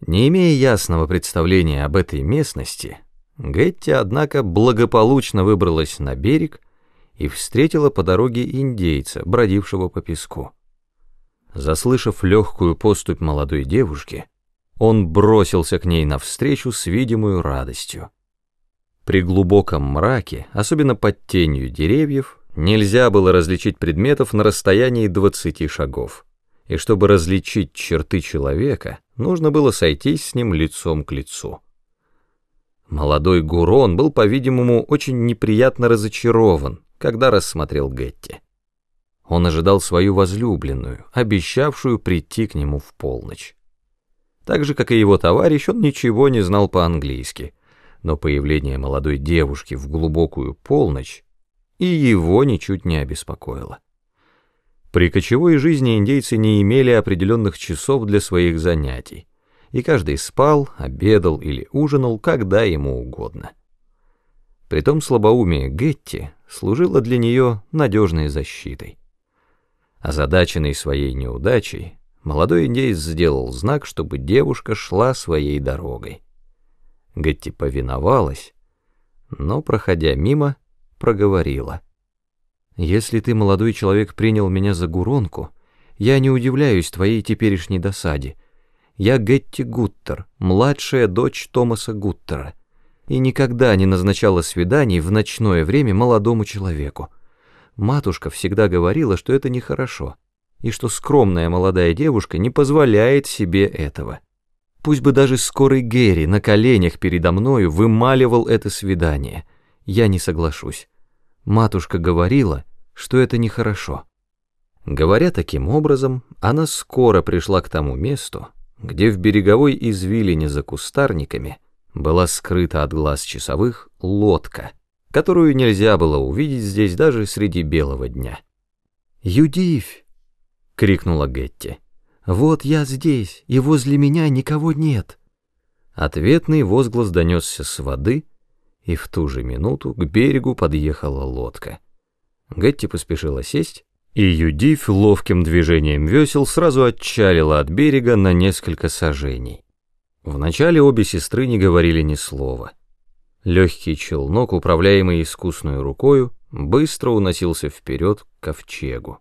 Не имея ясного представления об этой местности, Гетти, однако, благополучно выбралась на берег и встретила по дороге индейца, бродившего по песку. Заслышав легкую поступь молодой девушки, он бросился к ней навстречу с видимой радостью. При глубоком мраке, особенно под тенью деревьев, нельзя было различить предметов на расстоянии двадцати шагов, и чтобы различить черты человека — Нужно было сойтись с ним лицом к лицу. Молодой Гурон был, по-видимому, очень неприятно разочарован, когда рассмотрел Гетти. Он ожидал свою возлюбленную, обещавшую прийти к нему в полночь. Так же, как и его товарищ, он ничего не знал по-английски, но появление молодой девушки в глубокую полночь и его ничуть не обеспокоило. При кочевой жизни индейцы не имели определенных часов для своих занятий, и каждый спал, обедал или ужинал, когда ему угодно. Притом слабоумие Гетти служило для нее надежной защитой. Озадаченный своей неудачей, молодой индейец сделал знак, чтобы девушка шла своей дорогой. Гетти повиновалась, но, проходя мимо, проговорила. Если ты, молодой человек, принял меня за гуронку, я не удивляюсь твоей теперешней досаде. Я Гетти Гуттер, младшая дочь Томаса Гуттера, и никогда не назначала свиданий в ночное время молодому человеку. Матушка всегда говорила, что это нехорошо, и что скромная молодая девушка не позволяет себе этого. Пусть бы даже скорый Герри на коленях передо мною вымаливал это свидание, я не соглашусь. Матушка говорила, что это нехорошо. Говоря таким образом, она скоро пришла к тому месту, где в береговой извилине за кустарниками была скрыта от глаз часовых лодка, которую нельзя было увидеть здесь даже среди белого дня. «Юдивь!» — крикнула Гетти. «Вот я здесь, и возле меня никого нет!» Ответный возглас донесся с воды — и в ту же минуту к берегу подъехала лодка. Гетти поспешила сесть, и Юдив ловким движением весел сразу отчалила от берега на несколько сажений. Вначале обе сестры не говорили ни слова. Легкий челнок, управляемый искусной рукою, быстро уносился вперед к ковчегу.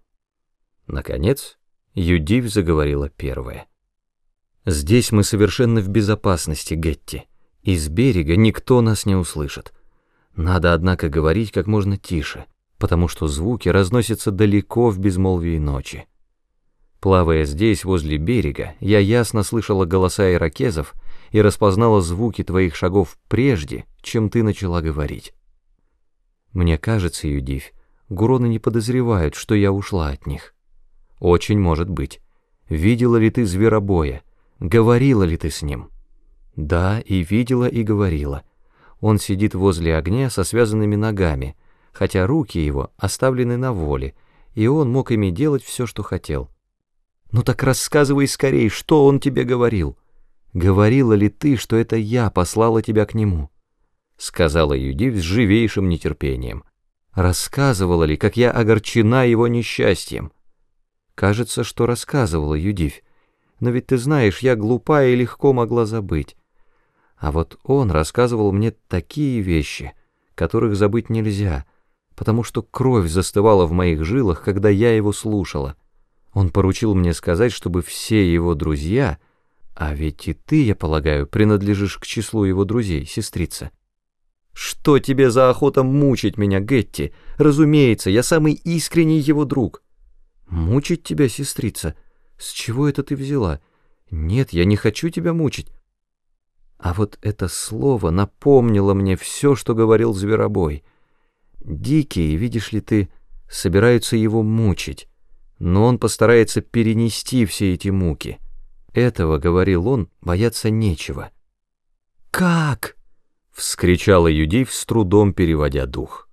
Наконец, Юдив заговорила первая. «Здесь мы совершенно в безопасности, Гетти. Из берега никто нас не услышит. Надо, однако, говорить как можно тише, потому что звуки разносятся далеко в безмолвии ночи. Плавая здесь, возле берега, я ясно слышала голоса иракезов и распознала звуки твоих шагов прежде, чем ты начала говорить. Мне кажется, Юдивь, гуроны не подозревают, что я ушла от них. Очень может быть. Видела ли ты зверобоя? Говорила ли ты с ним?» Да, и видела, и говорила. Он сидит возле огня со связанными ногами, хотя руки его оставлены на воле, и он мог ими делать все, что хотел. Ну так рассказывай скорее, что он тебе говорил. Говорила ли ты, что это я послала тебя к нему? Сказала Юдив с живейшим нетерпением. Рассказывала ли, как я огорчена его несчастьем? Кажется, что рассказывала Юдив. Но ведь ты знаешь, я глупа и легко могла забыть. А вот он рассказывал мне такие вещи, которых забыть нельзя, потому что кровь застывала в моих жилах, когда я его слушала. Он поручил мне сказать, чтобы все его друзья, а ведь и ты, я полагаю, принадлежишь к числу его друзей, сестрица. Что тебе за охота мучить меня, Гетти? Разумеется, я самый искренний его друг. Мучить тебя, сестрица? С чего это ты взяла? Нет, я не хочу тебя мучить. А вот это слово напомнило мне все, что говорил Зверобой. Дикие, видишь ли ты, собираются его мучить, но он постарается перенести все эти муки. Этого, говорил он, бояться нечего. «Как?» — вскричала Юдив, с трудом переводя дух.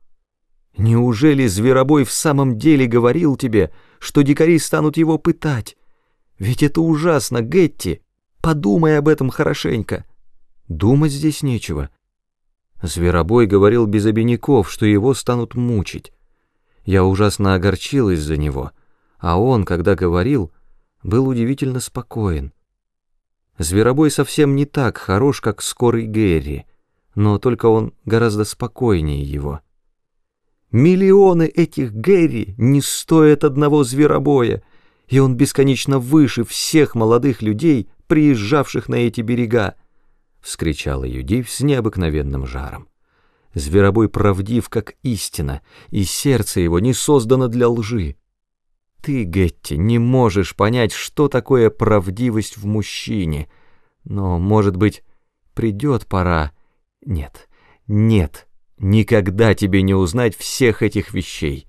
«Неужели Зверобой в самом деле говорил тебе, что дикари станут его пытать? Ведь это ужасно, Гетти. Подумай об этом хорошенько». Думать здесь нечего. Зверобой говорил без обиняков, что его станут мучить. Я ужасно огорчилась за него, а он, когда говорил, был удивительно спокоен. Зверобой совсем не так хорош, как скорый Гэри, но только он гораздо спокойнее его. Миллионы этих Гэри не стоят одного зверобоя, и он бесконечно выше всех молодых людей, приезжавших на эти берега, — вскричала Юдив с необыкновенным жаром. Зверобой правдив, как истина, и сердце его не создано для лжи. Ты, Гетти, не можешь понять, что такое правдивость в мужчине, но, может быть, придет пора. Нет, нет, никогда тебе не узнать всех этих вещей.